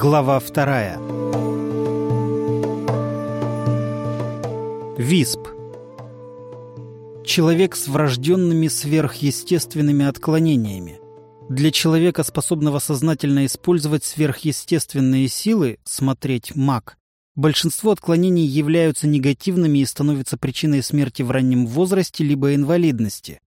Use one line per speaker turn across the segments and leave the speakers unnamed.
Глава вторая. Висп. Человек с врожденными сверхъестественными отклонениями. Для человека, способного сознательно использовать сверхъестественные силы, смотреть маг, большинство отклонений являются негативными и становятся причиной смерти в раннем возрасте либо инвалидности.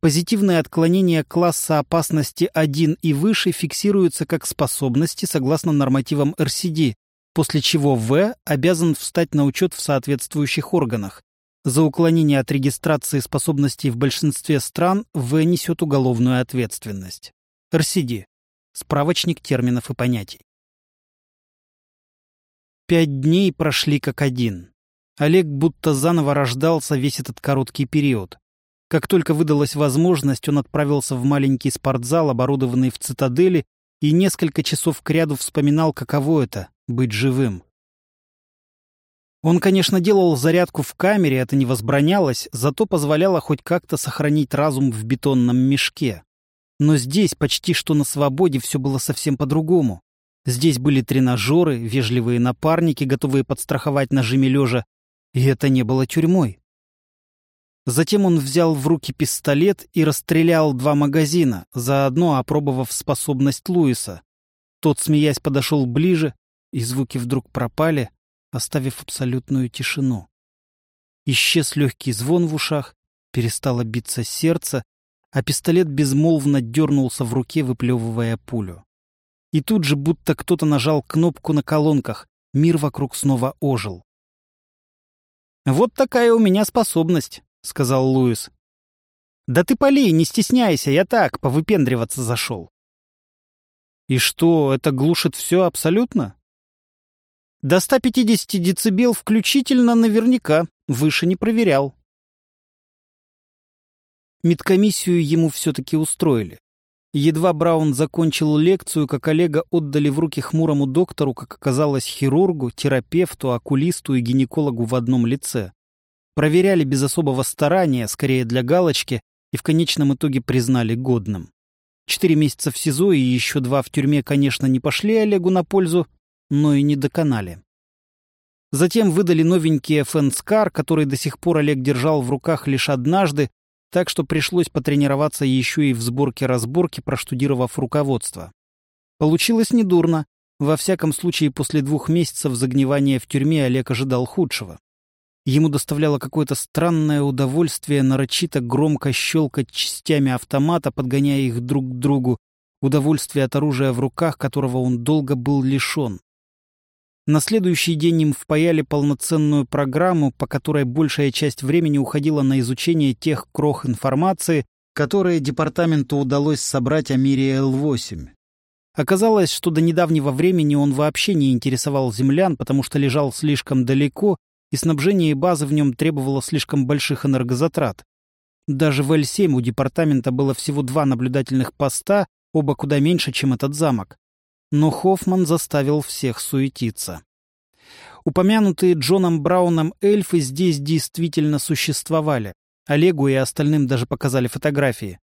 Позитивные отклонения класса опасности 1 и выше фиксируются как способности согласно нормативам РСД, после чего В обязан встать на учет в соответствующих органах. За уклонение от регистрации способностей в большинстве стран В несет уголовную ответственность. РСД. Справочник терминов и понятий. Пять дней прошли как один. Олег будто заново рождался весь этот короткий период. Как только выдалась возможность, он отправился в маленький спортзал, оборудованный в цитадели, и несколько часов кряду вспоминал, каково это — быть живым. Он, конечно, делал зарядку в камере, это не возбранялось, зато позволяло хоть как-то сохранить разум в бетонном мешке. Но здесь, почти что на свободе, все было совсем по-другому. Здесь были тренажеры, вежливые напарники, готовые подстраховать нажиме лежа, и это не было тюрьмой. Затем он взял в руки пистолет и расстрелял два магазина, заодно опробовав способность Луиса. Тот, смеясь, подошел ближе, и звуки вдруг пропали, оставив абсолютную тишину. Исчез легкий звон в ушах, перестало биться сердце, а пистолет безмолвно дернулся в руке, выплевывая пулю. И тут же, будто кто-то нажал кнопку на колонках, мир вокруг снова ожил. «Вот такая у меня способность», — сказал Луис. «Да ты полей, не стесняйся, я так, повыпендриваться зашел». «И что, это глушит все абсолютно?» «До 150 децибел включительно наверняка, выше не проверял». Медкомиссию ему все-таки устроили. Едва Браун закончил лекцию, как коллега отдали в руки хмурому доктору, как оказалось, хирургу, терапевту, окулисту и гинекологу в одном лице. Проверяли без особого старания, скорее для галочки, и в конечном итоге признали годным. Четыре месяца в СИЗО и еще два в тюрьме, конечно, не пошли Олегу на пользу, но и не доконали. Затем выдали новенький FN-скар, который до сих пор Олег держал в руках лишь однажды, так что пришлось потренироваться еще и в сборке-разборке, проштудировав руководство. Получилось недурно. Во всяком случае, после двух месяцев загнивания в тюрьме Олег ожидал худшего. Ему доставляло какое-то странное удовольствие нарочито громко щелкать частями автомата, подгоняя их друг к другу, удовольствие от оружия в руках, которого он долго был лишен. На следующий день им впаяли полноценную программу, по которой большая часть времени уходила на изучение тех крох информации, которые департаменту удалось собрать о мире Л-8. Оказалось, что до недавнего времени он вообще не интересовал землян, потому что лежал слишком далеко и снабжение базы в нем требовало слишком больших энергозатрат. Даже в Л-7 у департамента было всего два наблюдательных поста, оба куда меньше, чем этот замок. Но Хоффман заставил всех суетиться. Упомянутые Джоном Брауном эльфы здесь действительно существовали. Олегу и остальным даже показали фотографии.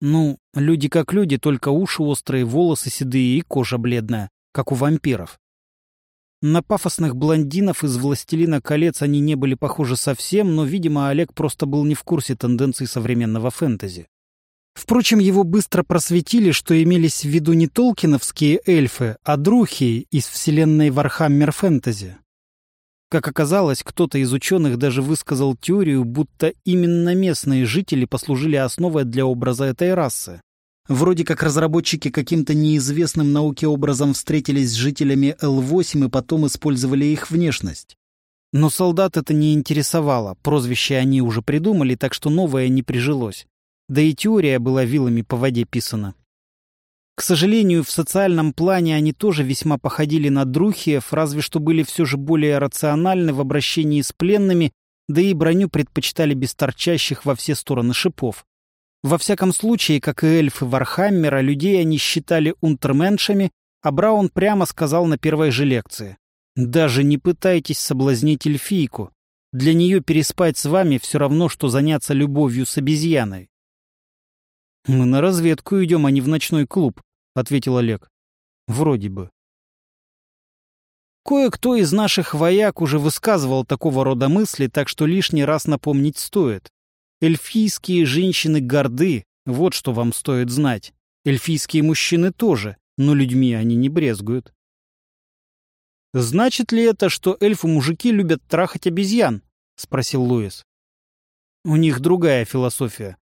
Ну, люди как люди, только уши острые, волосы седые и кожа бледная, как у вампиров. На пафосных блондинов из «Властелина колец» они не были похожи совсем, но, видимо, Олег просто был не в курсе тенденций современного фэнтези. Впрочем, его быстро просветили, что имелись в виду не толкиновские эльфы, а друхии из вселенной Warhammer Fantasy. Как оказалось, кто-то из ученых даже высказал теорию, будто именно местные жители послужили основой для образа этой расы. Вроде как разработчики каким-то неизвестным науке образом встретились с жителями Л-8 и потом использовали их внешность. Но солдат это не интересовало, прозвище они уже придумали, так что новое не прижилось. Да и теория была вилами по воде писана. К сожалению, в социальном плане они тоже весьма походили на друхиев, разве что были все же более рациональны в обращении с пленными, да и броню предпочитали без торчащих во все стороны шипов. Во всяком случае, как и эльфы Warhammer а, людей они считали унтерменшами, а Браун прямо сказал на первой же лекции. «Даже не пытайтесь соблазнить эльфийку. Для нее переспать с вами все равно, что заняться любовью с обезьяной». «Мы на разведку идем, а не в ночной клуб», — ответил Олег. Вроде бы. Кое-кто из наших вояк уже высказывал такого рода мысли, так что лишний раз напомнить стоит. Эльфийские женщины горды, вот что вам стоит знать. Эльфийские мужчины тоже, но людьми они не брезгуют. «Значит ли это, что эльфы-мужики любят трахать обезьян?» — спросил Луис. «У них другая философия.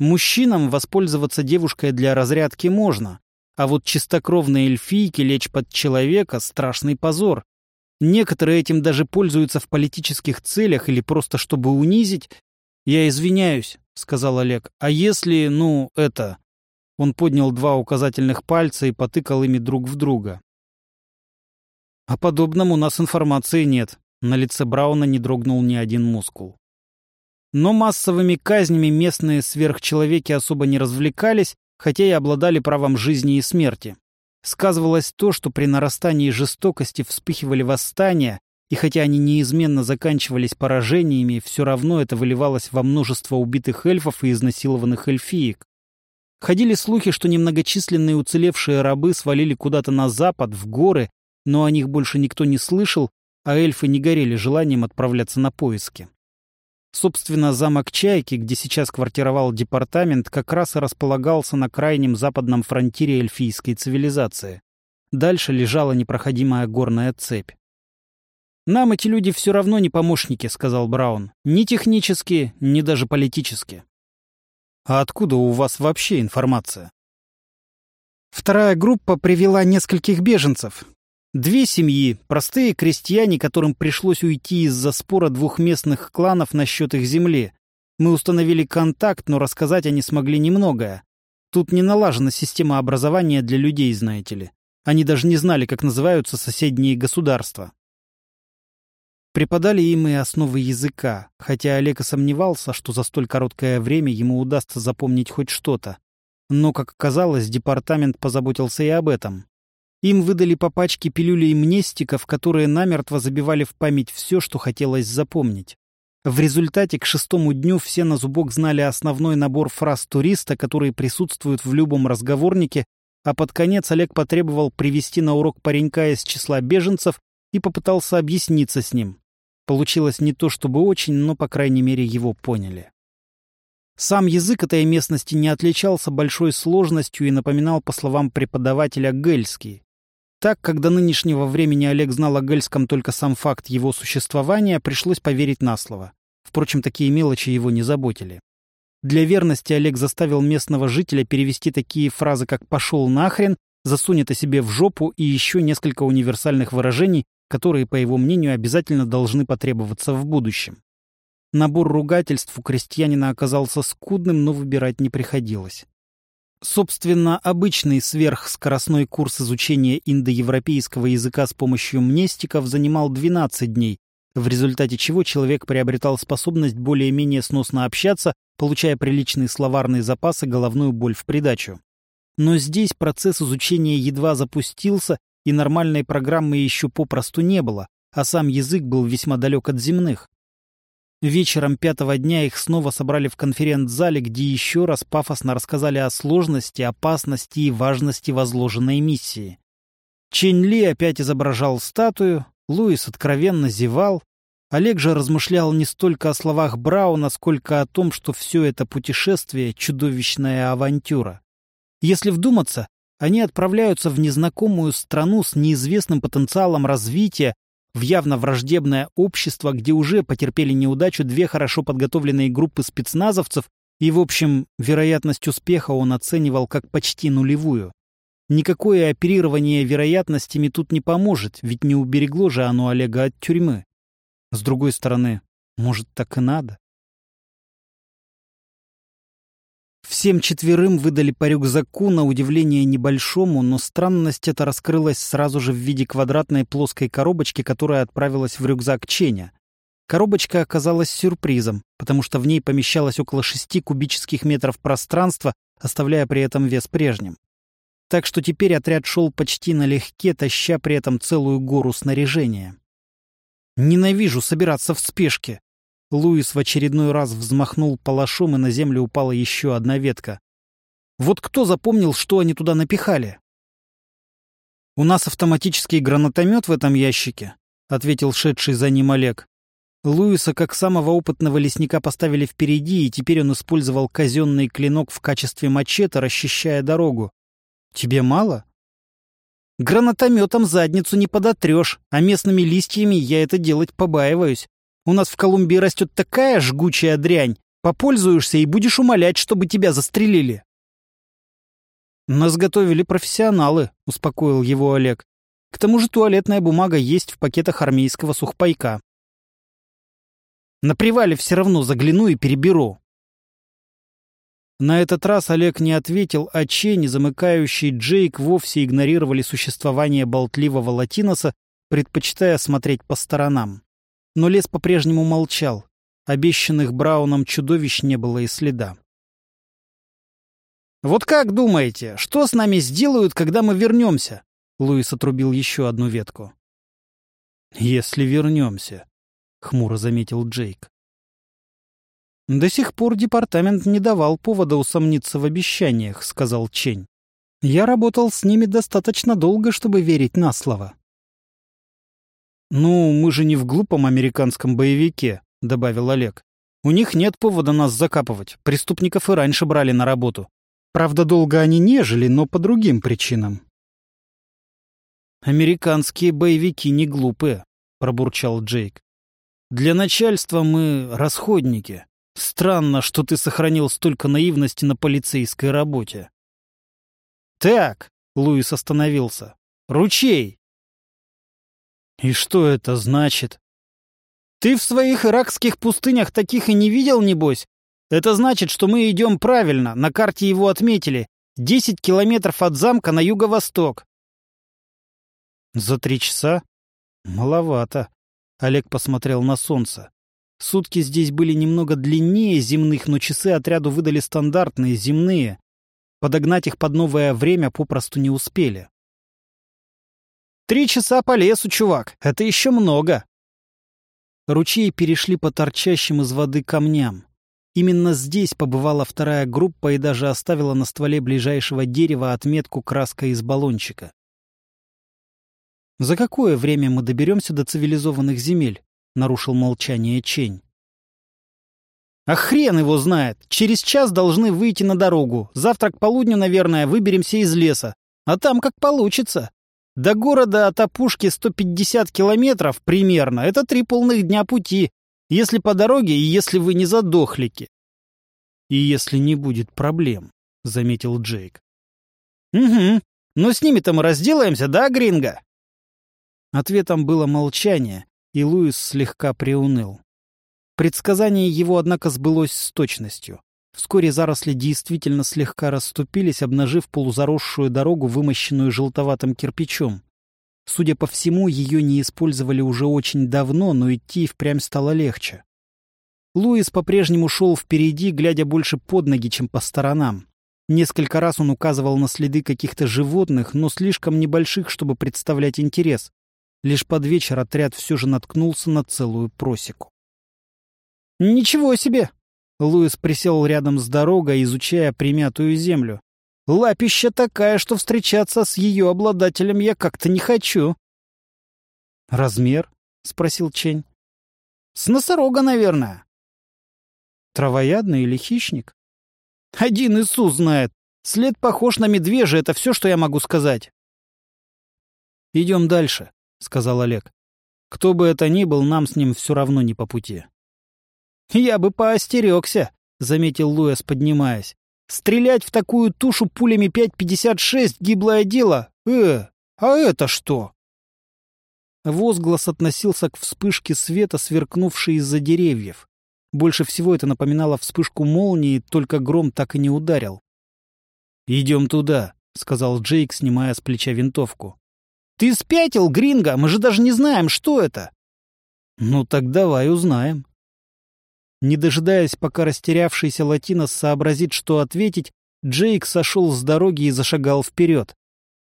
Мужчинам воспользоваться девушкой для разрядки можно, а вот чистокровные эльфийки лечь под человека — страшный позор. Некоторые этим даже пользуются в политических целях или просто чтобы унизить. «Я извиняюсь», — сказал Олег. «А если, ну, это...» Он поднял два указательных пальца и потыкал ими друг в друга. «О подобном у нас информации нет». На лице Брауна не дрогнул ни один мускул. Но массовыми казнями местные сверхчеловеки особо не развлекались, хотя и обладали правом жизни и смерти. Сказывалось то, что при нарастании жестокости вспыхивали восстания, и хотя они неизменно заканчивались поражениями, все равно это выливалось во множество убитых эльфов и изнасилованных эльфиек. Ходили слухи, что немногочисленные уцелевшие рабы свалили куда-то на запад, в горы, но о них больше никто не слышал, а эльфы не горели желанием отправляться на поиски. Собственно, замок Чайки, где сейчас квартировал департамент, как раз и располагался на крайнем западном фронтире эльфийской цивилизации. Дальше лежала непроходимая горная цепь. «Нам эти люди все равно не помощники», — сказал Браун. «Ни технически, ни даже политически». «А откуда у вас вообще информация?» Вторая группа привела нескольких беженцев. Две семьи, простые крестьяне, которым пришлось уйти из-за спора двух местных кланов насчет их земли. Мы установили контакт, но рассказать они смогли немногое. Тут не налажена система образования для людей, знаете ли. Они даже не знали, как называются соседние государства. Преподали им и основы языка, хотя Олег и сомневался, что за столь короткое время ему удастся запомнить хоть что-то. Но, как оказалось, департамент позаботился и об этом. Им выдали по пачке пилюлей мнестиков, которые намертво забивали в память все, что хотелось запомнить. В результате к шестому дню все на зубок знали основной набор фраз туриста, которые присутствуют в любом разговорнике, а под конец Олег потребовал привести на урок паренька из числа беженцев и попытался объясниться с ним. Получилось не то чтобы очень, но, по крайней мере, его поняли. Сам язык этой местности не отличался большой сложностью и напоминал, по словам преподавателя, гельский. Так, до нынешнего времени Олег знал о Гельском только сам факт его существования, пришлось поверить на слово. Впрочем, такие мелочи его не заботили. Для верности Олег заставил местного жителя перевести такие фразы, как «пошел нахрен», «засунь это себе в жопу» и еще несколько универсальных выражений, которые, по его мнению, обязательно должны потребоваться в будущем. Набор ругательств у крестьянина оказался скудным, но выбирать не приходилось. Собственно, обычный сверхскоростной курс изучения индоевропейского языка с помощью мнестиков занимал 12 дней, в результате чего человек приобретал способность более-менее сносно общаться, получая приличный словарный запас и головную боль в придачу. Но здесь процесс изучения едва запустился, и нормальной программы еще попросту не было, а сам язык был весьма далек от земных. Вечером пятого дня их снова собрали в конференц-зале, где еще раз пафосно рассказали о сложности, опасности и важности возложенной миссии. Чень Ли опять изображал статую, Луис откровенно зевал. Олег же размышлял не столько о словах Брауна, сколько о том, что все это путешествие — чудовищная авантюра. Если вдуматься, они отправляются в незнакомую страну с неизвестным потенциалом развития, в явно враждебное общество, где уже потерпели неудачу две хорошо подготовленные группы спецназовцев, и, в общем, вероятность успеха он оценивал как почти нулевую. Никакое оперирование вероятностями тут не поможет, ведь не уберегло же оно Олега от тюрьмы. С другой стороны, может, так и надо? Всем четверым выдали по рюкзаку, на удивление небольшому, но странность эта раскрылась сразу же в виде квадратной плоской коробочки, которая отправилась в рюкзак Ченя. Коробочка оказалась сюрпризом, потому что в ней помещалось около шести кубических метров пространства, оставляя при этом вес прежним. Так что теперь отряд шел почти налегке, таща при этом целую гору снаряжения. «Ненавижу собираться в спешке», Луис в очередной раз взмахнул палашом, и на землю упала еще одна ветка. Вот кто запомнил, что они туда напихали? «У нас автоматический гранатомет в этом ящике», — ответил шедший за ним Олег. Луиса, как самого опытного лесника, поставили впереди, и теперь он использовал казенный клинок в качестве мачете, расчищая дорогу. «Тебе мало?» «Гранатометом задницу не подотрешь, а местными листьями я это делать побаиваюсь. У нас в Колумбии растет такая жгучая дрянь, попользуешься и будешь умолять, чтобы тебя застрелили». «Нас готовили профессионалы», — успокоил его Олег. «К тому же туалетная бумага есть в пакетах армейского сухпайка. На привале все равно загляну и переберу». На этот раз Олег не ответил, а Ченни, замыкающий Джейк, вовсе игнорировали существование болтливого латиноса, предпочитая смотреть по сторонам. Но лес по-прежнему молчал. Обещанных Брауном чудовищ не было и следа. «Вот как думаете, что с нами сделают, когда мы вернемся?» Луис отрубил еще одну ветку. «Если вернемся», — хмуро заметил Джейк. «До сих пор департамент не давал повода усомниться в обещаниях», — сказал Чень. «Я работал с ними достаточно долго, чтобы верить на слово». «Ну, мы же не в глупом американском боевике», — добавил Олег. «У них нет повода нас закапывать. Преступников и раньше брали на работу. Правда, долго они не жили, но по другим причинам. «Американские боевики не глупые», — пробурчал Джейк. «Для начальства мы расходники. Странно, что ты сохранил столько наивности на полицейской работе». «Так», — Луис остановился, — «ручей». «И что это значит?» «Ты в своих иракских пустынях таких и не видел, небось? Это значит, что мы идем правильно, на карте его отметили. Десять километров от замка на юго-восток. За три часа? Маловато. Олег посмотрел на солнце. Сутки здесь были немного длиннее земных, но часы отряду выдали стандартные, земные. Подогнать их под новое время попросту не успели. «Три часа по лесу, чувак, это еще много!» Ручей перешли по торчащим из воды камням. Именно здесь побывала вторая группа и даже оставила на стволе ближайшего дерева отметку краской из баллончика. «За какое время мы доберемся до цивилизованных земель?» — нарушил молчание Чень. «А хрен его знает! Через час должны выйти на дорогу. Завтра к полудню, наверное, выберемся из леса. А там как получится. До города от опушки 150 километров примерно. Это три полных дня пути. Если по дороге и если вы не задохлики. И если не будет проблем, — заметил Джейк. Угу. Но с ними-то мы разделаемся, да, Гринго? Ответом было молчание, и Луис слегка приуныл. Предсказание его, однако, сбылось с точностью. Вскоре заросли действительно слегка расступились, обнажив полузаросшую дорогу, вымощенную желтоватым кирпичом. Судя по всему, ее не использовали уже очень давно, но идти впрямь стало легче. Луис по-прежнему шел впереди, глядя больше под ноги, чем по сторонам. Несколько раз он указывал на следы каких-то животных, но слишком небольших, чтобы представлять интерес. Лишь под вечер отряд все же наткнулся на целую просеку. «Ничего себе!» Луис присел рядом с дорогой, изучая примятую землю. Лапища такая, что встречаться с ее обладателем я как-то не хочу. «Размер?» — спросил Чень. «С носорога, наверное». «Травоядный или хищник?» «Один Иисус знает. След похож на медвежий, это все, что я могу сказать». «Идем дальше», — сказал Олег. «Кто бы это ни был, нам с ним все равно не по пути». «Я бы поостерегся», — заметил Луэс, поднимаясь. Стрелять в такую тушу пулями 5,56 — гиблое дело. Э, а это что? Возглас относился к вспышке света, сверкнувшей из-за деревьев. Больше всего это напоминало вспышку молнии, только гром так и не ударил. «Идем туда», — сказал Джейк, снимая с плеча винтовку. «Ты спятил, Гринго? Мы же даже не знаем, что это!» «Ну так давай узнаем». Не дожидаясь, пока растерявшийся латинос сообразит, что ответить, Джейк сошел с дороги и зашагал вперед.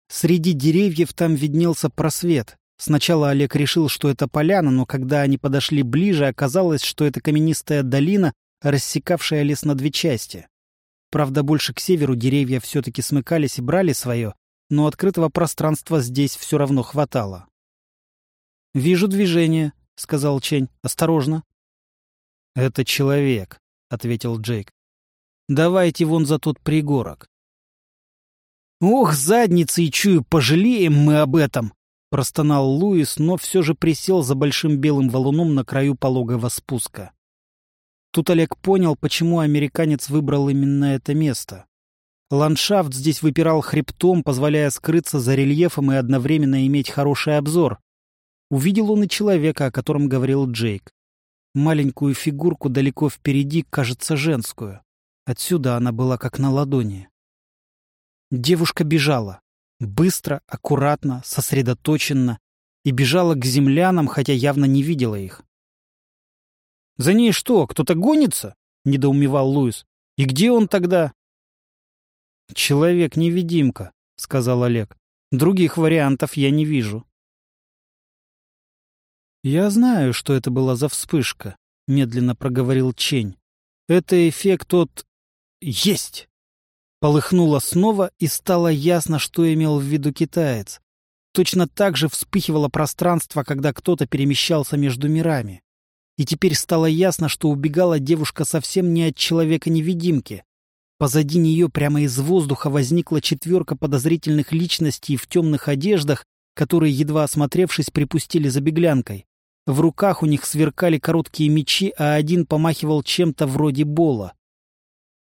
Среди деревьев там виднелся просвет. Сначала Олег решил, что это поляна, но когда они подошли ближе, оказалось, что это каменистая долина, рассекавшая лес на две части. Правда, больше к северу деревья все-таки смыкались и брали свое, но открытого пространства здесь все равно хватало. «Вижу движение», — сказал Чень. «Осторожно». «Это человек», — ответил Джейк. «Давайте вон за тот пригорок». «Ох, задницы и чую, пожалеем мы об этом!» — простонал Луис, но все же присел за большим белым валуном на краю пологого спуска. Тут Олег понял, почему американец выбрал именно это место. Ландшафт здесь выпирал хребтом, позволяя скрыться за рельефом и одновременно иметь хороший обзор. Увидел он и человека, о котором говорил Джейк. Маленькую фигурку далеко впереди, кажется, женскую. Отсюда она была как на ладони. Девушка бежала. Быстро, аккуратно, сосредоточенно. И бежала к землянам, хотя явно не видела их. «За ней что, кто-то гонится?» — недоумевал Луис. «И где он тогда?» «Человек-невидимка», — сказал Олег. «Других вариантов я не вижу». «Я знаю, что это была за вспышка», — медленно проговорил Чень. «Это эффект от... есть!» Полыхнуло снова, и стало ясно, что имел в виду китаец. Точно так же вспыхивало пространство, когда кто-то перемещался между мирами. И теперь стало ясно, что убегала девушка совсем не от человека-невидимки, Позади нее прямо из воздуха возникла четверка подозрительных личностей в темных одеждах, которые, едва осмотревшись, припустили за беглянкой. В руках у них сверкали короткие мечи, а один помахивал чем-то вроде бола.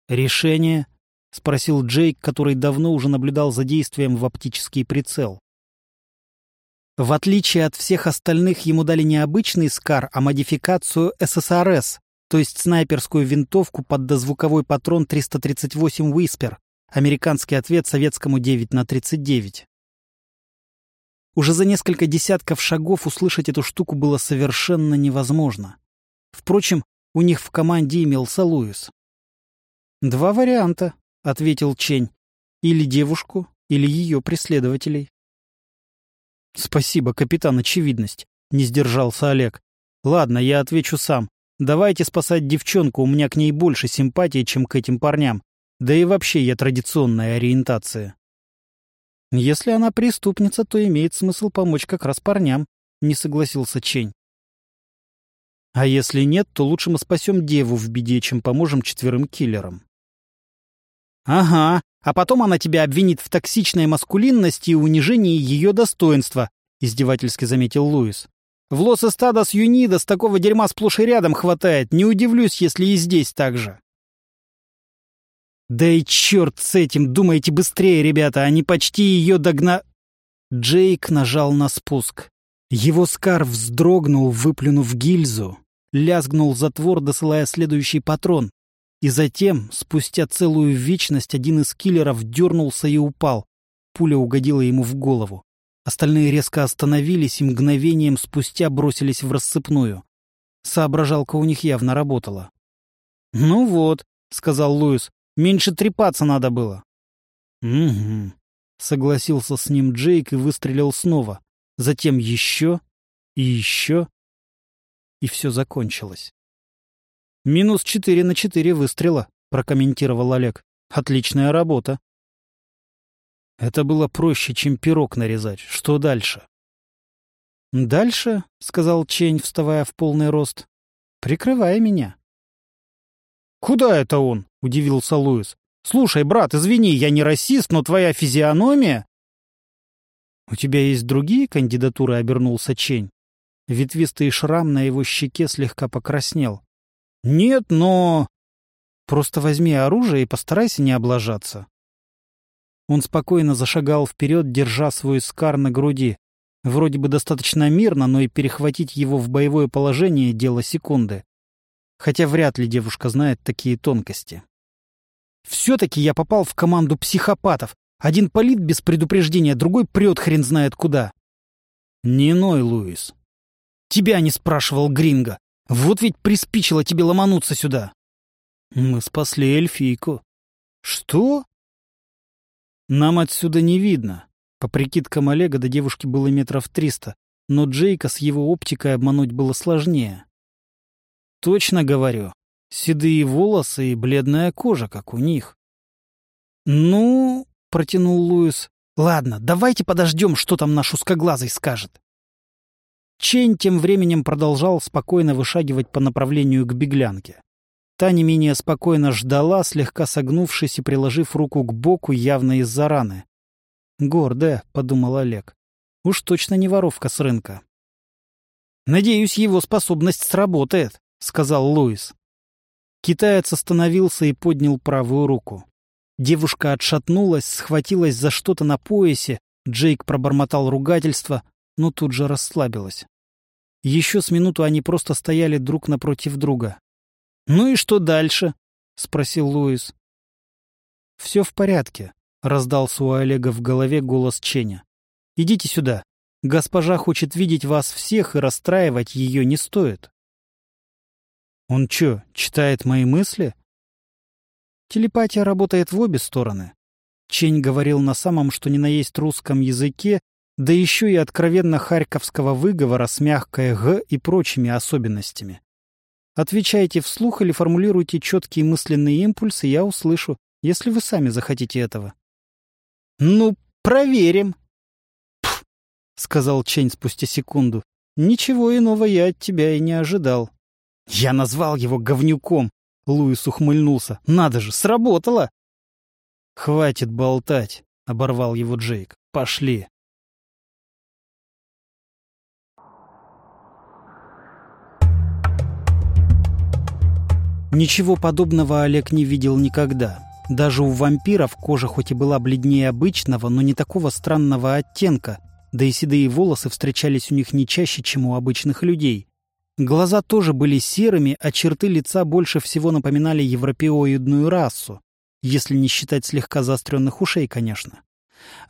«Решение?» — спросил Джейк, который давно уже наблюдал за действием в оптический прицел. В отличие от всех остальных, ему дали не обычный СКАР, а модификацию ССРС, то есть снайперскую винтовку под дозвуковой патрон 338 Whisper, американский ответ советскому 9 на 39. Уже за несколько десятков шагов услышать эту штуку было совершенно невозможно. Впрочем, у них в команде имелся Луис. «Два варианта», — ответил Чень. «Или девушку, или ее преследователей». «Спасибо, капитан, очевидность», — не сдержался Олег. «Ладно, я отвечу сам. Давайте спасать девчонку, у меня к ней больше симпатии, чем к этим парням. Да и вообще я традиционная ориентация. Если она преступница, то имеет смысл помочь как раз парням, не согласился Чень. А если нет, то лучше мы спасем деву в беде, чем поможем четверым киллерам. Ага, а потом она тебя обвинит в токсичной маскулинности и унижении ее достоинства, издевательски заметил Луис. В Лос-Эстадос Юнидос такого дерьма сплошь и рядом хватает. Не удивлюсь, если и здесь так же. Да и черт с этим, думайте быстрее, ребята, они почти ее догна... Джейк нажал на спуск. Его скар вздрогнул, выплюнув гильзу, лязгнул затвор, досылая следующий патрон. И затем, спустя целую вечность, один из киллеров дернулся и упал. Пуля угодила ему в голову. Остальные резко остановились и мгновением спустя бросились в рассыпную. Соображалка у них явно работала. «Ну вот», — сказал Луис, — «меньше трепаться надо было». «Угу», — согласился с ним Джейк и выстрелил снова. Затем еще и еще. И все закончилось. «Минус четыре на четыре выстрела», — прокомментировал Олег. «Отличная работа». Это было проще, чем пирог нарезать. Что дальше? «Дальше», — сказал Чень, вставая в полный рост, — «прикрывай меня». «Куда это он?» — удивился Луис. «Слушай, брат, извини, я не расист, но твоя физиономия...» «У тебя есть другие кандидатуры?» — обернулся Чень. Ветвистый шрам на его щеке слегка покраснел. «Нет, но...» «Просто возьми оружие и постарайся не облажаться». Он спокойно зашагал вперед, держа свой скар на груди. Вроде бы достаточно мирно, но и перехватить его в боевое положение — дело секунды. Хотя вряд ли девушка знает такие тонкости. Все-таки я попал в команду психопатов. Один палит без предупреждения, другой прет хрен знает куда. Не ной, Луис. Тебя не спрашивал Гринго. Вот ведь приспичило тебе ломануться сюда. Мы спасли эльфийку. Что? Нам отсюда не видно. По прикидкам Олега до девушки было метров триста, но Джейка с его оптикой обмануть было сложнее. Точно говорю. Седые волосы и бледная кожа, как у них. «Ну...» — протянул Луис. Ладно, давайте подождем, что там наш узкоглазый скажет. Чень тем временем продолжал спокойно вышагивать по направлению к беглянке. Та не менее спокойно ждала, слегка согнувшись и приложив руку к боку явно из-за раны. «Гордая», — подумал Олег. «Уж точно не воровка с рынка». «Надеюсь, его способность сработает», — сказал Луис. Китаец остановился и поднял правую руку. Девушка отшатнулась, схватилась за что-то на поясе, Джейк пробормотал ругательство, но тут же расслабилась. Еще с минуту они просто стояли друг напротив друга. «Ну и что дальше?» — спросил Луис. «Все в порядке», — раздался у Олега в голове голос Ченя. «Идите сюда. Госпожа хочет видеть вас всех, и расстраивать ее не стоит». «Он что, читает мои мысли?» Телепатия работает в обе стороны. Чень говорил на самом, что ни на есть русском языке, да еще и откровенно харьковского выговора с мягкой «г» и прочими особенностями. Отвечайте вслух или формулируйте четкие мысленные импульсы, я услышу, если вы сами захотите этого. «Ну, проверим!» «Пф!» — сказал Чень спустя секунду. «Ничего иного я от тебя и не ожидал». «Я назвал его говнюком!» — Луис ухмыльнулся. «Надо же, сработало!» «Хватит болтать!» — оборвал его Джейк. «Пошли!» Ничего подобного Олег не видел никогда. Даже у вампиров кожа хоть и была бледнее обычного, но не такого странного оттенка, да и седые волосы встречались у них не чаще, чем у обычных людей. Глаза тоже были серыми, а черты лица больше всего напоминали европеоидную расу, если не считать слегка заостренных ушей, конечно.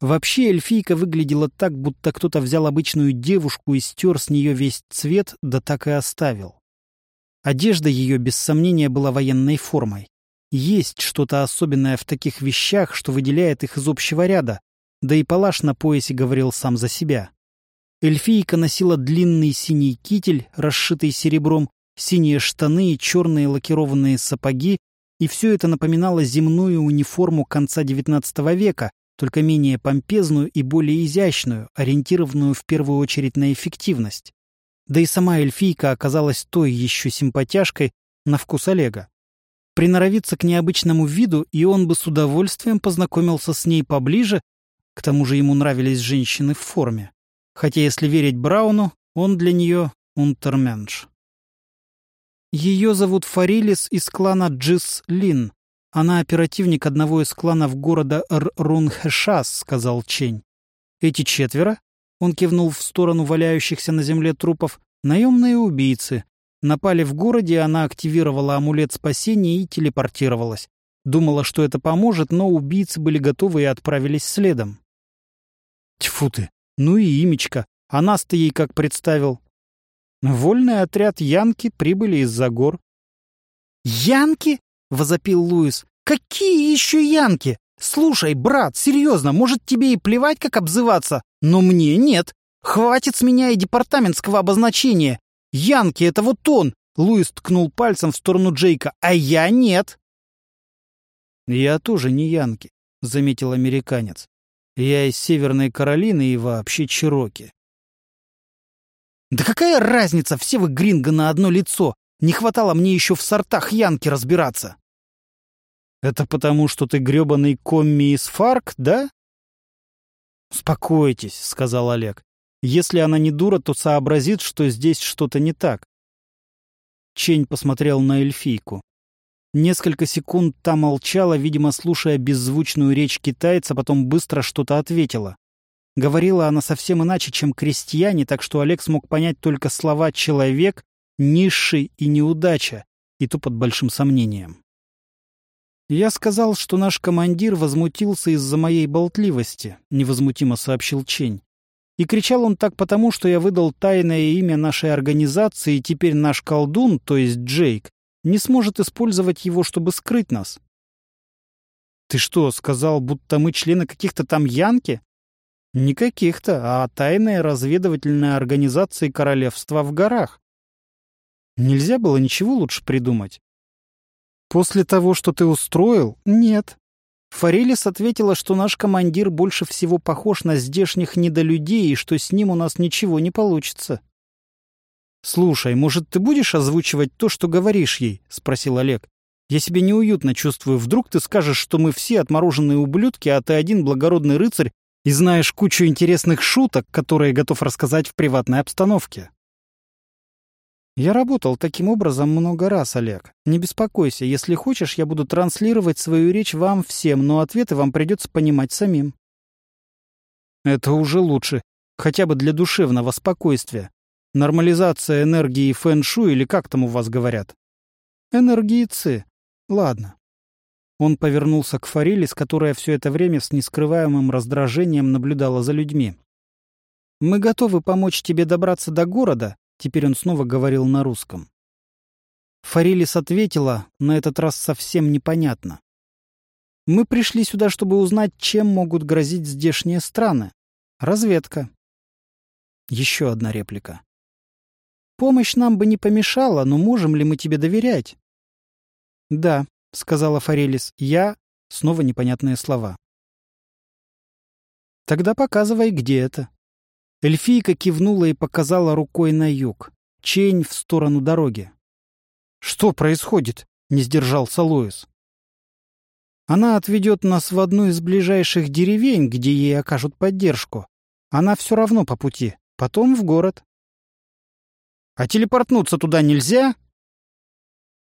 Вообще эльфийка выглядела так, будто кто-то взял обычную девушку и стер с нее весь цвет, да так и оставил. Одежда ее, без сомнения, была военной формой. Есть что-то особенное в таких вещах, что выделяет их из общего ряда, да и палаш на поясе говорил сам за себя. Эльфийка носила длинный синий китель, расшитый серебром, синие штаны и черные лакированные сапоги, и все это напоминало земную униформу конца XIX века, только менее помпезную и более изящную, ориентированную в первую очередь на эффективность. Да и сама эльфийка оказалась той еще симпатяшкой на вкус Олега. Приноровиться к необычному виду, и он бы с удовольствием познакомился с ней поближе, к тому же ему нравились женщины в форме. Хотя, если верить Брауну, он для нее унтерменш. Ее зовут Фарилис из клана Джис Лин. Она оперативник одного из кланов города Рунхэшас, сказал Чень. Эти четверо он кивнул в сторону валяющихся на земле трупов. Наемные убийцы. Напали в городе, она активировала амулет спасения и телепортировалась. Думала, что это поможет, но убийцы были готовы и отправились следом. Тьфу ты! Ну и имечко. А нас-то ей как представил. Вольный отряд Янки прибыли из-за гор. «Янки?» — возопил Луис. «Какие еще Янки? Слушай, брат, серьезно, может тебе и плевать, как обзываться, но мне нет. Хватит с меня и департаментского обозначения. Янки — это вот он. Луис ткнул пальцем в сторону Джейка. А я нет. Я тоже не Янки, заметил американец. Я из Северной Каролины и вообще Чироки. Да какая разница, все вы гринго на одно лицо. Не хватало мне еще в сортах Янки разбираться. Это потому, что ты гребаный комми из Фарк, да? «Успокойтесь», — сказал Олег. «Если она не дура, то сообразит, что здесь что-то не так». Чень посмотрел на эльфийку. Несколько секунд та молчала, видимо, слушая беззвучную речь китайца, потом быстро что-то ответила. Говорила она совсем иначе, чем крестьяне, так что Олег смог понять только слова «человек», «низший» и «неудача», и то под большим сомнением. «Я сказал, что наш командир возмутился из-за моей болтливости», — невозмутимо сообщил Чень. «И кричал он так потому, что я выдал тайное имя нашей организации, и теперь наш колдун, то есть Джейк, не сможет использовать его, чтобы скрыть нас». «Ты что, сказал, будто мы члены каких-то там Янки?» «Не каких-то, а тайной разведывательной организации Королевства в горах». Нельзя было ничего лучше придумать. После того, что ты устроил, нет. Форелис ответила, что наш командир больше всего похож на здешних недолюдей и что с ним у нас ничего не получится. «Слушай, может, ты будешь озвучивать то, что говоришь ей?» — спросил Олег. «Я себя неуютно чувствую. Вдруг ты скажешь, что мы все отмороженные ублюдки, а ты один благородный рыцарь и знаешь кучу интересных шуток, которые готов рассказать в приватной обстановке». Я работал таким образом много раз, Олег. Не беспокойся, если хочешь, я буду транслировать свою речь вам всем, но ответы вам придется понимать самим. Это уже лучше, хотя бы для душевного спокойствия. Нормализация энергии фэн-шу или как там у вас говорят? Энергии ци. Ладно. Он повернулся к Форели, с которой все это время с нескрываемым раздражением наблюдала за людьми. «Мы готовы помочь тебе добраться до города, Теперь он снова говорил на русском. Фарилис ответила, на этот раз совсем непонятно. «Мы пришли сюда, чтобы узнать, чем могут грозить здешние страны. Разведка». Еще одна реплика. «Помощь нам бы не помешала, но можем ли мы тебе доверять?» «Да», — сказала Фарелис, — «я...» — снова непонятные слова. «Тогда показывай, где это». Эльфийка кивнула и показала рукой на юг. Чень в сторону дороги. «Что происходит?» — не сдержался Луис. «Она отведет нас в одну из ближайших деревень, где ей окажут поддержку. Она все равно по пути. Потом в город». «А телепортнуться туда нельзя?»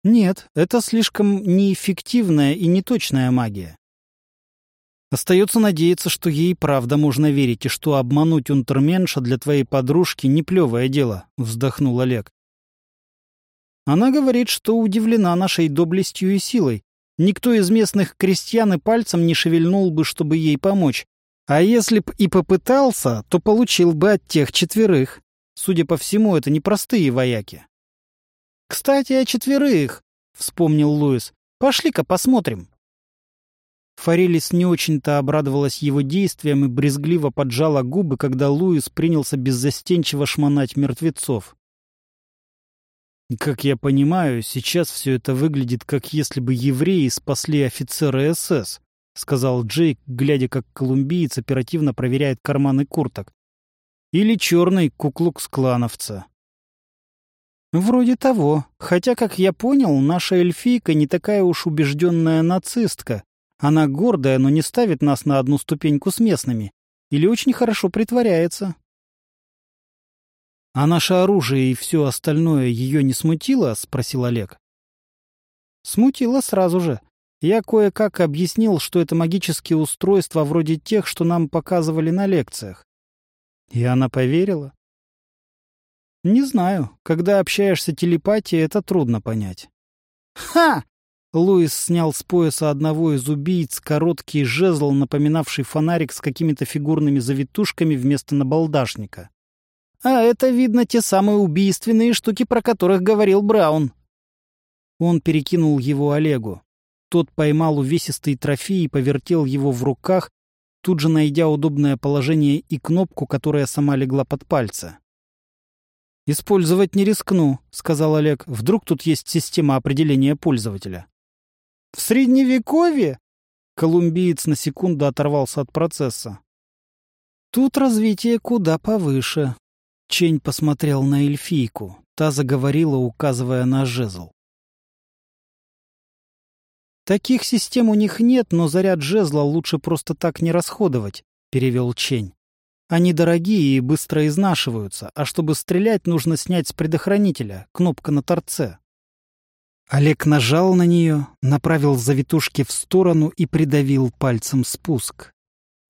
«Нет, это слишком неэффективная и неточная магия. Остается надеяться, что ей правда можно верить, и что обмануть унтерменша для твоей подружки не плевое дело, — вздохнул Олег. Она говорит, что удивлена нашей доблестью и силой. Никто из местных крестьян и пальцем не шевельнул бы, чтобы ей помочь. А если б и попытался, то получил бы от тех четверых. Судя по всему, это непростые вояки. «Кстати, о четверых», — вспомнил Луис. «Пошли-ка посмотрим». Форелис не очень-то обрадовалась его действиям и брезгливо поджала губы, когда Луис принялся беззастенчиво шмонать мертвецов. «Как я понимаю, сейчас все это выглядит, как если бы евреи спасли офицера СС», — сказал Джейк, глядя, как колумбиец оперативно проверяет карманы курток. «Или черный куклукс-клановца». «Вроде того. Хотя, как я понял, наша эльфийка не такая уж убежденная нацистка, она гордая, но не ставит нас на одну ступеньку с местными. Или очень хорошо притворяется. «А наше оружие и все остальное ее не смутило?» — спросил Олег. «Смутило сразу же. Я кое-как объяснил, что это магические устройства вроде тех, что нам показывали на лекциях. И она поверила?» «Не знаю. Когда общаешься телепатией, это трудно понять». «Ха! Луис снял с пояса одного из убийц короткий жезл, напоминавший фонарик с какими-то фигурными завитушками вместо набалдашника. «А это, видно, те самые убийственные штуки, про которых говорил Браун». Он перекинул его Олегу. Тот поймал увесистый трофей и повертел его в руках, тут же найдя удобное положение и кнопку, которая сама легла под пальцы. «Использовать не рискну», — сказал Олег. «Вдруг тут есть система определения пользователя». В Средневековье? Колумбиец на секунду оторвался от процесса. Тут развитие куда повыше. Чень посмотрел на эльфийку. Та заговорила, указывая на жезл. «Таких систем у них нет, но заряд жезла лучше просто так не расходовать», — перевел Чень. «Они дорогие и быстро изнашиваются, а чтобы стрелять, нужно снять с предохранителя, кнопка на торце». Олег нажал на нее, направил завитушки в сторону и придавил пальцем спуск.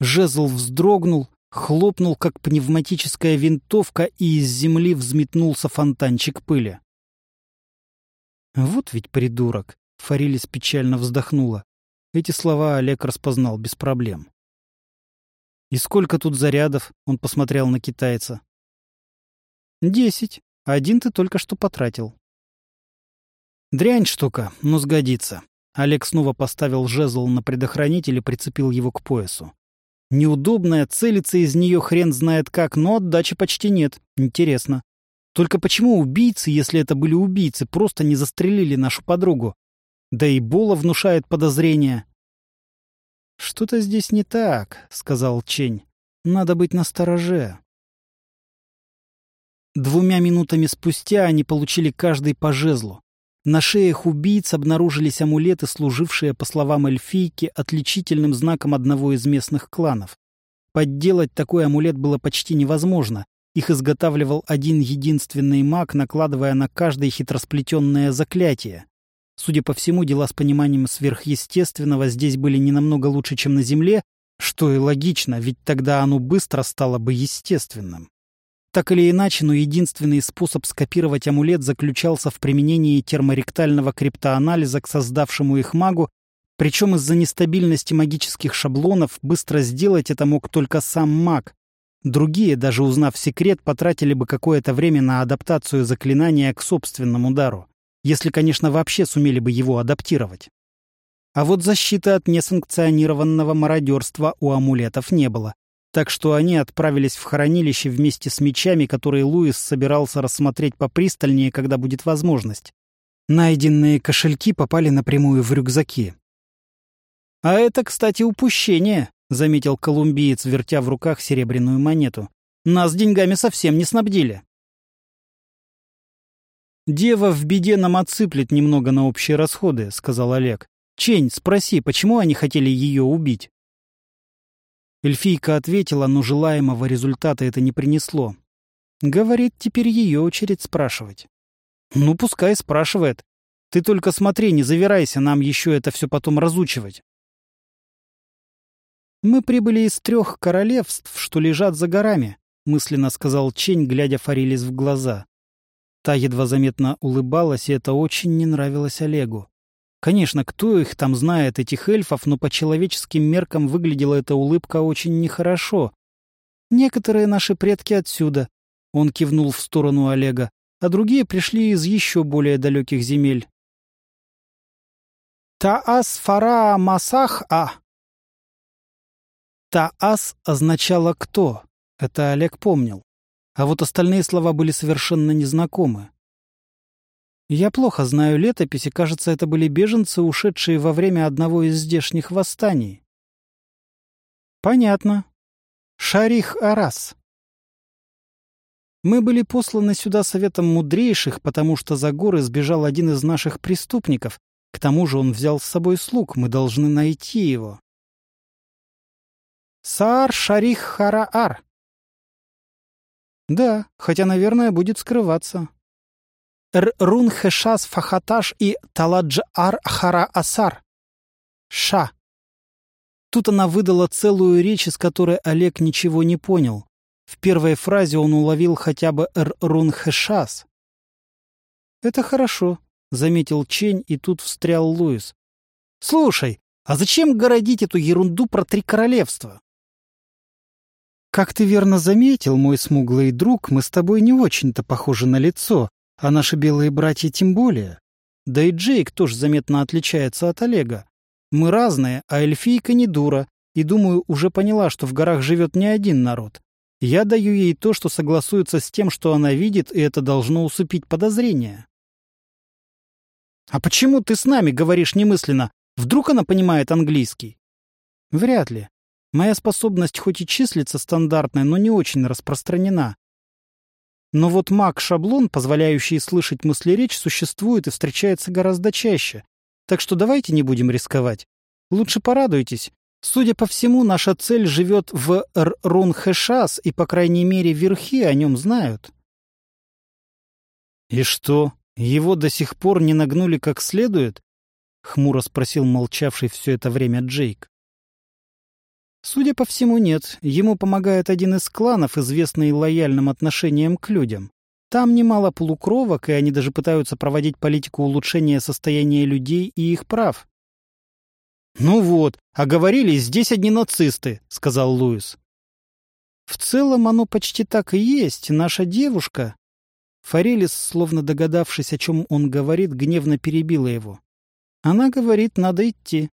Жезл вздрогнул, хлопнул, как пневматическая винтовка, и из земли взметнулся фонтанчик пыли. «Вот ведь придурок!» — Фарилис печально вздохнула. Эти слова Олег распознал без проблем. «И сколько тут зарядов?» — он посмотрел на китайца. «Десять. Один ты только что потратил». Дрянь штука, но сгодится. Олег снова поставил жезл на предохранитель и прицепил его к поясу. Неудобная, целиться из нее хрен знает как, но отдачи почти нет. Интересно. Только почему убийцы, если это были убийцы, просто не застрелили нашу подругу? Да и Бола внушает подозрения. «Что-то здесь не так», — сказал Чень. «Надо быть настороже». Двумя минутами спустя они получили каждый по жезлу. На шеях убийц обнаружились амулеты, служившие, по словам эльфийки, отличительным знаком одного из местных кланов. Подделать такой амулет было почти невозможно. Их изготавливал один единственный маг, накладывая на каждое хитросплетенное заклятие. Судя по всему, дела с пониманием сверхъестественного здесь были не намного лучше, чем на Земле, что и логично, ведь тогда оно быстро стало бы естественным. Так или иначе, но единственный способ скопировать амулет заключался в применении терморектального криптоанализа к создавшему их магу, причем из-за нестабильности магических шаблонов быстро сделать это мог только сам маг. Другие, даже узнав секрет, потратили бы какое-то время на адаптацию заклинания к собственному дару если, конечно, вообще сумели бы его адаптировать. А вот защиты от несанкционированного мародерства у амулетов не было, так что они отправились в хранилище вместе с мечами, которые Луис собирался рассмотреть попристальнее, когда будет возможность. Найденные кошельки попали напрямую в рюкзаки. «А это, кстати, упущение», — заметил колумбиец, вертя в руках серебряную монету. «Нас деньгами совсем не снабдили». «Дева в беде нам отсыплет немного на общие расходы», — сказал Олег. «Чень, спроси, почему они хотели ее убить?» Эльфийка ответила, но желаемого результата это не принесло. Говорит, теперь ее очередь спрашивать. «Ну, пускай спрашивает. Ты только смотри, не завирайся, нам еще это все потом разучивать». «Мы прибыли из трех королевств, что лежат за горами», — мысленно сказал Чень, глядя Фарилис в глаза. Та едва заметно улыбалась, и это очень не нравилось Олегу. Конечно, кто их там знает, этих эльфов, но по человеческим меркам выглядела эта улыбка очень нехорошо. «Некоторые наши предки отсюда», — он кивнул в сторону Олега, а другие пришли из еще более далеких земель. «Таас фара масах а». «Таас» означало «кто», это Олег помнил а вот остальные слова были совершенно незнакомы. Я плохо знаю летописи, кажется, это были беженцы, ушедшие во время одного из здешних восстаний. Понятно. Шарих Арас. Мы были посланы сюда советом мудрейших, потому что за горы сбежал один из наших преступников. К тому же он взял с собой слуг, мы должны найти его. Саар Шарих Хараар. Да, хотя, наверное, будет скрываться. Р-рун хэшас фахаташ и таладж-ар хара асар. Ша. Тут она выдала целую речь, из которой Олег ничего не понял. В первой фразе он уловил хотя бы р-рун хэшас. «Это хорошо», — заметил Чень, и тут встрял Луис. «Слушай, а зачем городить эту ерунду про три королевства? «Как ты верно заметил, мой смуглый друг, мы с тобой не очень-то похожи на лицо, а наши белые братья тем более. Да и Джейк тоже заметно отличается от Олега. Мы разные, а эльфийка не дура, и, думаю, уже поняла, что в горах живет не один народ. Я даю ей то, что согласуется с тем, что она видит, и это должно усыпить подозрения». «А почему ты с нами говоришь немысленно? Вдруг она понимает английский?» «Вряд ли. Моя способность хоть и числится стандартная, но не очень распространена. Но вот маг-шаблон, позволяющий слышать мысли-речь, существует и встречается гораздо чаще. Так что давайте не будем рисковать. Лучше порадуйтесь. Судя по всему, наша цель живет в Рун-Хэшас, и, по крайней мере, верхи о нем знают. «И что, его до сих пор не нагнули как следует?» — хмуро спросил молчавший все это время Джейк. Судя по всему, нет. Ему помогает один из кланов, известный лояльным отношением к людям. Там немало полукровок, и они даже пытаются проводить политику улучшения состояния людей и их прав. «Ну вот, а говорили, здесь одни нацисты», — сказал Луис. «В целом оно почти так и есть. Наша девушка...» Форелис, словно догадавшись, о чем он говорит, гневно перебила его. «Она говорит, надо идти».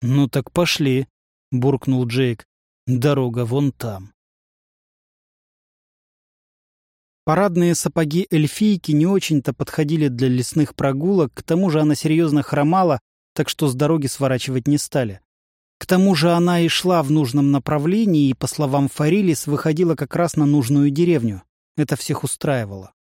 «Ну так пошли», — буркнул Джейк. «Дорога вон там». Парадные сапоги эльфийки не очень-то подходили для лесных прогулок, к тому же она серьезно хромала, так что с дороги сворачивать не стали. К тому же она и шла в нужном направлении, и, по словам Фарилис, выходила как раз на нужную деревню. Это всех устраивало.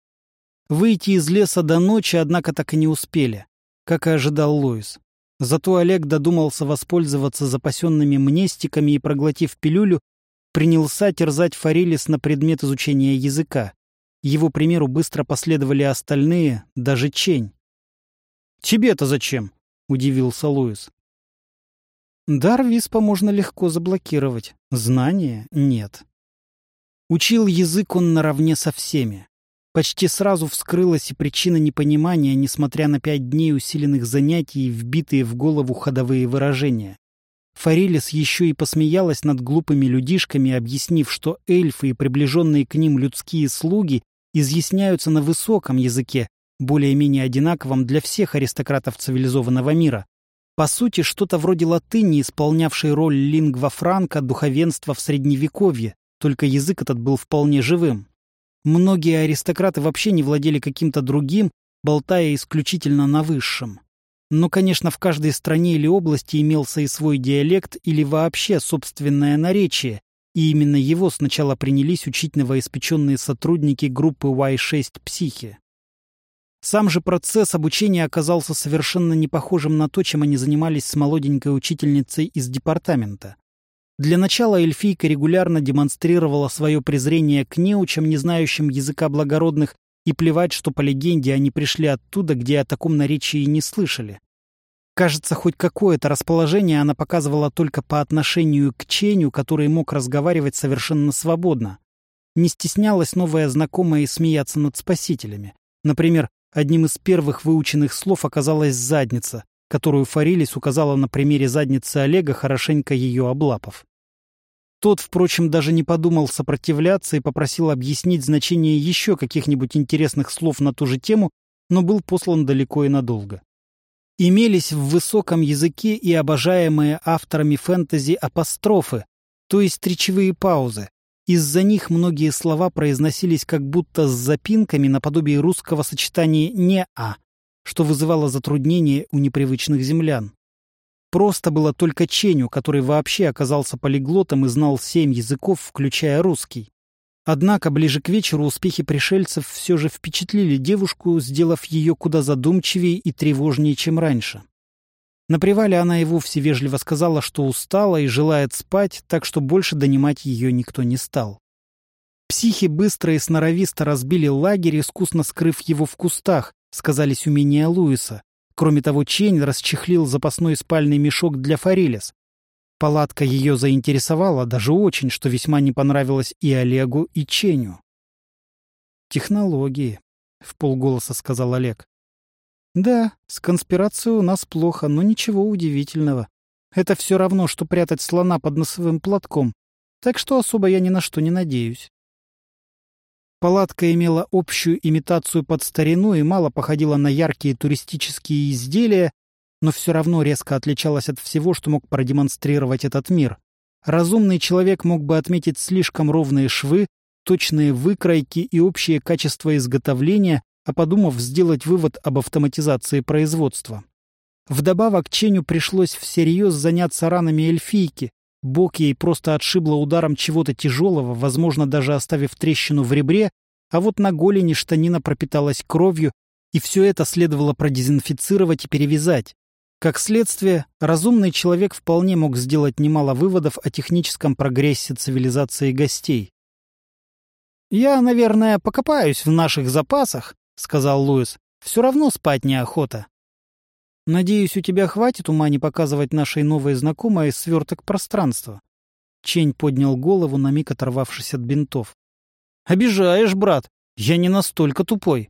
Выйти из леса до ночи, однако, так и не успели, как и ожидал Луис. Зато Олег додумался воспользоваться запасенными мнестиками и, проглотив пилюлю, принялся терзать Фарилис на предмет изучения языка. Его примеру быстро последовали остальные, даже Чень. «Тебе-то зачем?» — удивился Луис. Дар Виспа можно легко заблокировать, знания нет. Учил язык он наравне со всеми. Почти сразу вскрылась и причина непонимания, несмотря на пять дней усиленных занятий и вбитые в голову ходовые выражения. Фарилис еще и посмеялась над глупыми людишками, объяснив, что эльфы и приближенные к ним людские слуги изъясняются на высоком языке, более-менее одинаковом для всех аристократов цивилизованного мира, по сути, что-то вроде латыни, исполнявшей роль лингва франка духовенства в Средневековье, только язык этот был вполне живым. Многие аристократы вообще не владели каким-то другим, болтая исключительно на высшем. Но, конечно, в каждой стране или области имелся и свой диалект или вообще собственное наречие, и именно его сначала принялись учить новоиспеченные сотрудники группы Y6 «Психи». Сам же процесс обучения оказался совершенно не похожим на то, чем они занимались с молоденькой учительницей из департамента. Для начала эльфийка регулярно демонстрировала свое презрение к неучам, не знающим языка благородных, и плевать, что по легенде они пришли оттуда, где о таком наречии не слышали. Кажется, хоть какое-то расположение она показывала только по отношению к Ченю, который мог разговаривать совершенно свободно. Не стеснялась новая знакомая и смеяться над спасителями. Например, Одним из первых выученных слов оказалась задница, которую Фарилис указала на примере задницы Олега, хорошенько ее облапав. Тот, впрочем, даже не подумал сопротивляться и попросил объяснить значение еще каких-нибудь интересных слов на ту же тему, но был послан далеко и надолго. Имелись в высоком языке и обожаемые авторами фэнтези апострофы, то есть речевые паузы, из-за них многие слова произносились как будто с запинками наподобие русского сочетания «не-а», что вызывало затруднения у непривычных землян. Просто было только Ченю, который вообще оказался полиглотом и знал семь языков, включая русский. Однако ближе к вечеру успехи пришельцев все же впечатлили девушку, сделав ее куда задумчивее и тревожнее, чем раньше. На привале она и вовсе вежливо сказала, что устала и желает спать, так что больше донимать ее никто не стал. Психи быстро и сноровисто разбили лагерь, искусно скрыв его в кустах, сказались умения Луиса. Кроме того, Чень расчехлил запасной спальный мешок для Форелес. Палатка ее заинтересовала даже очень, что весьма не понравилось и Олегу, и Ченю. «Технологии», — в полголоса сказал Олег. Да, с конспирацией у нас плохо, но ничего удивительного. Это все равно, что прятать слона под носовым платком, так что особо я ни на что не надеюсь. Палатка имела общую имитацию под старину и мало походила на яркие туристические изделия, но все равно резко отличалась от всего, что мог продемонстрировать этот мир. Разумный человек мог бы отметить слишком ровные швы, точные выкройки и общее качество изготовления, а подумав, сделать вывод об автоматизации производства. Вдобавок Ченю пришлось всерьез заняться ранами эльфийки. Бок ей просто отшибло ударом чего-то тяжелого, возможно, даже оставив трещину в ребре, а вот на голени штанина пропиталась кровью, и все это следовало продезинфицировать и перевязать. Как следствие, разумный человек вполне мог сделать немало выводов о техническом прогрессе цивилизации гостей. «Я, наверное, покопаюсь в наших запасах», — сказал Луис. «Все равно спать неохота». «Надеюсь, у тебя хватит ума не показывать нашей новой знакомой сверток пространства». Чень поднял голову, на миг оторвавшись от бинтов. «Обижаешь, брат. Я не настолько тупой».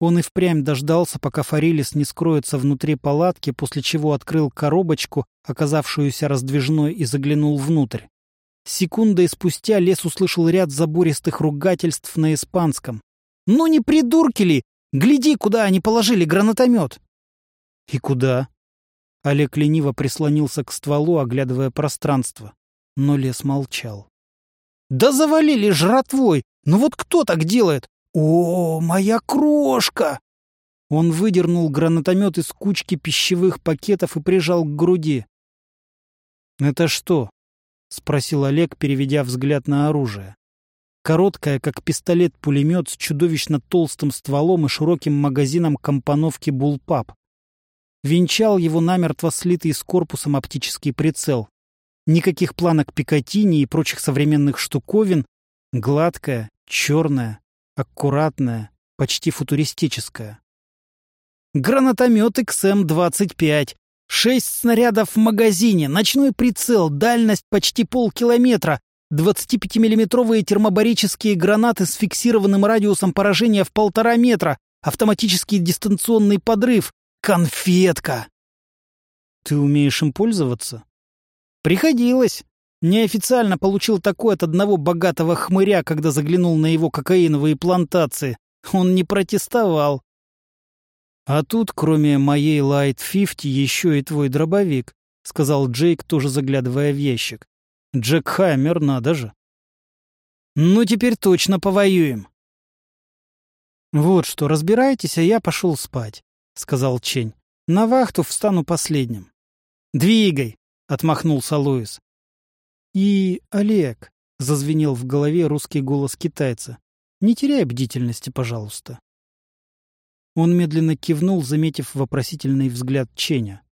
Он и впрямь дождался, пока Форелис не скроется внутри палатки, после чего открыл коробочку, оказавшуюся раздвижной, и заглянул внутрь. Секундой спустя лес услышал ряд забористых ругательств на испанском. Ну не придурки ли? Гляди, куда они положили гранатомет. И куда? Олег лениво прислонился к стволу, оглядывая пространство. Но лес молчал. Да завалили жратвой! Ну вот кто так делает? О, моя крошка! Он выдернул гранатомет из кучки пищевых пакетов и прижал к груди. «Это что?» — спросил Олег, переведя взгляд на оружие. Короткая, как пистолет-пулемет с чудовищно толстым стволом и широким магазином компоновки «Буллпап». Венчал его намертво слитый с корпусом оптический прицел. Никаких планок Пикатини и прочих современных штуковин. Гладкая, черная, аккуратная, почти футуристическая. Гранатомет XM-25. Шесть снарядов в магазине, ночной прицел, дальность почти полкилометра, 25-миллиметровые термобарические гранаты с фиксированным радиусом поражения в полтора метра, автоматический дистанционный подрыв. Конфетка! Ты умеешь им пользоваться? Приходилось. Неофициально получил такой от одного богатого хмыря, когда заглянул на его кокаиновые плантации. Он не протестовал. А тут, кроме моей Light 50, еще и твой дробовик, сказал Джейк, тоже заглядывая в ящик. Джек Хаймер, надо же. Ну, теперь точно повоюем. Вот что, разбирайтесь, а я пошел спать, сказал Чень. На вахту встану последним. Двигай, отмахнулся Луис. И, Олег, зазвенел в голове русский голос китайца. Не теряй бдительности, пожалуйста. Он медленно кивнул, заметив вопросительный взгляд Ченя.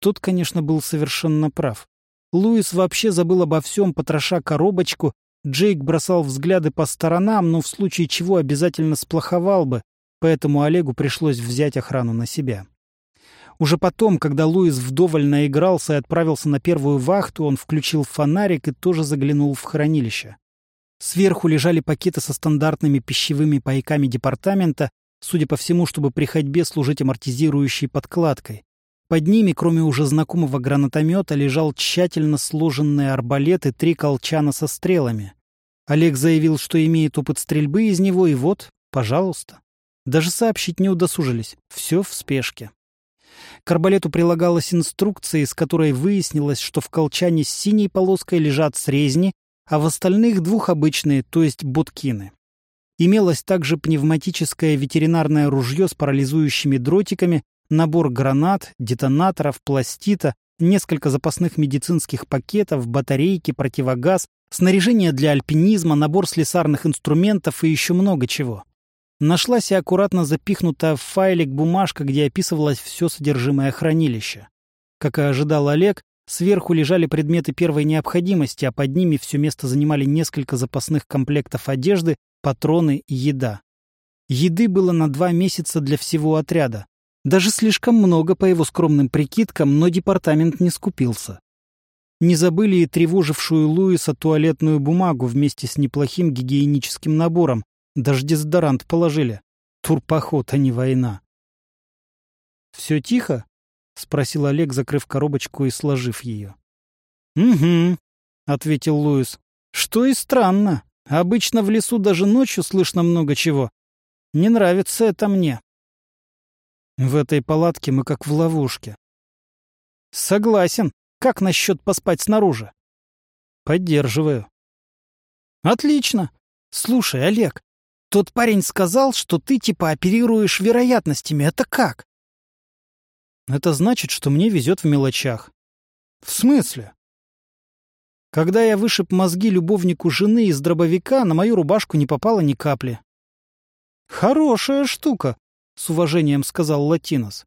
Тот, конечно, был совершенно прав. Луис вообще забыл обо всем, потроша коробочку. Джейк бросал взгляды по сторонам, но в случае чего обязательно сплоховал бы, поэтому Олегу пришлось взять охрану на себя. Уже потом, когда Луис вдоволь наигрался и отправился на первую вахту, он включил фонарик и тоже заглянул в хранилище. Сверху лежали пакеты со стандартными пищевыми пайками департамента, судя по всему, чтобы при ходьбе служить амортизирующей подкладкой. Под ними, кроме уже знакомого гранатомета, лежал тщательно сложенный арбалет и три колчана со стрелами. Олег заявил, что имеет опыт стрельбы из него, и вот, пожалуйста. Даже сообщить не удосужились. Все в спешке. К арбалету прилагалась инструкция, из которой выяснилось, что в колчане с синей полоской лежат срезни, а в остальных двух обычные, то есть буткины. Имелось также пневматическое ветеринарное ружье с парализующими дротиками, набор гранат, детонаторов, пластита, несколько запасных медицинских пакетов, батарейки, противогаз, снаряжение для альпинизма, набор слесарных инструментов и еще много чего. Нашлась и аккуратно запихнутая в файлик бумажка, где описывалось все содержимое хранилища. Как и ожидал Олег, сверху лежали предметы первой необходимости, а под ними все место занимали несколько запасных комплектов одежды, патроны и еда. Еды было на два месяца для всего отряда. Даже слишком много по его скромным прикидкам, но департамент не скупился. Не забыли и тревожившую Луиса туалетную бумагу вместе с неплохим гигиеническим набором. Даже дезодорант положили. Турпоход, а не война. «Все тихо?» — спросил Олег, закрыв коробочку и сложив ее. «Угу», — ответил Луис. «Что и странно. Обычно в лесу даже ночью слышно много чего. Не нравится это мне. В этой палатке мы как в ловушке. Согласен. Как насчет поспать снаружи? Поддерживаю. Отлично. Слушай, Олег, тот парень сказал, что ты типа оперируешь вероятностями. Это как? Это значит, что мне везет в мелочах. В смысле? Когда я вышиб мозги любовнику жены из дробовика, на мою рубашку не попало ни капли. Хорошая штука, — с уважением сказал Латинос.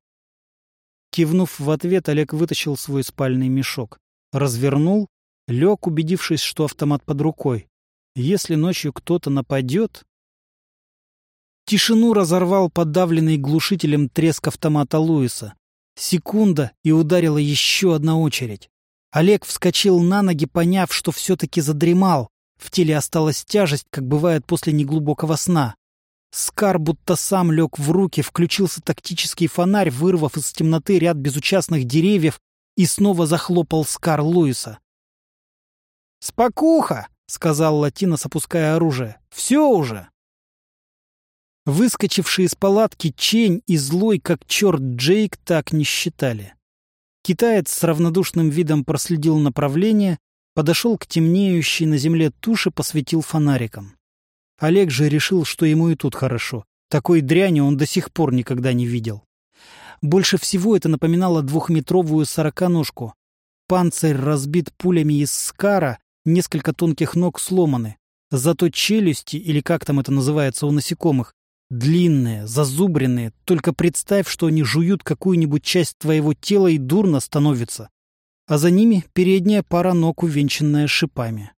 Кивнув в ответ, Олег вытащил свой спальный мешок. Развернул, лег, убедившись, что автомат под рукой. Если ночью кто-то нападет... Тишину разорвал подавленный глушителем треск автомата Луиса. Секунда, и ударила еще одна очередь. Олег вскочил на ноги, поняв, что все-таки задремал. В теле осталась тяжесть, как бывает после неглубокого сна. Скар будто сам лег в руки, включился тактический фонарь, вырвав из темноты ряд безучастных деревьев, и снова захлопал Скар Луиса. «Спокуха!» — сказал Латинос, опуская оружие. «Все уже!» Выскочившие из палатки Чень и злой, как черт Джейк, так не считали. Китаец с равнодушным видом проследил направление, подошел к темнеющей на земле туше, посветил фонариком. Олег же решил, что ему и тут хорошо. Такой дряни он до сих пор никогда не видел. Больше всего это напоминало двухметровую сороконожку. панцирь разбит пулями из скара, несколько тонких ног сломаны. Зато челюсти, или как там это называется у насекомых, длинные, зазубренные. Только представь, что они жуют какую-нибудь часть твоего тела и дурно становится. А за ними передняя пара ног, увенчанная шипами.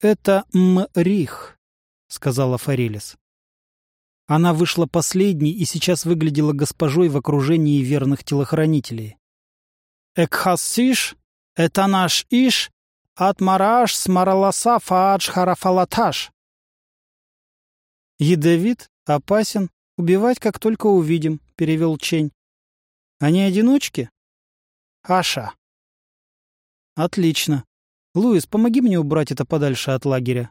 «Это Мрих», — сказала Форелис. Она вышла последней и сейчас выглядела госпожой в окружении верных телохранителей. «Экхассиш, это наш Иш, Атмараш смараласа фаадж харафалаташ». «Ядовит, опасен, убивать как только увидим», — перевел Чень. «Они одиночки?» «Аша». «Отлично. Луис, помоги мне убрать это подальше от лагеря».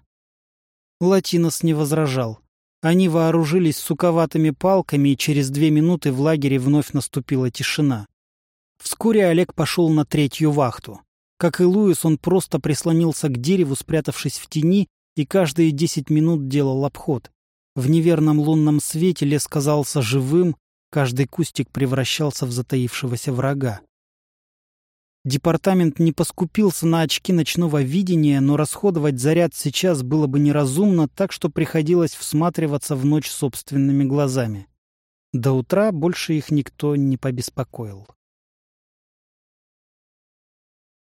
Латинос не возражал. Они вооружились суковатыми палками, и через две минуты в лагере вновь наступила тишина. Вскоре Олег пошел на третью вахту. Как и Луис, он просто прислонился к дереву, спрятавшись в тени, и каждые десять минут делал обход. В неверном лунном свете лес казался живым, каждый кустик превращался в затаившегося врага. Департамент не поскупился на очки ночного видения, но расходовать заряд сейчас было бы неразумно, так что приходилось всматриваться в ночь собственными глазами. До утра больше их никто не побеспокоил.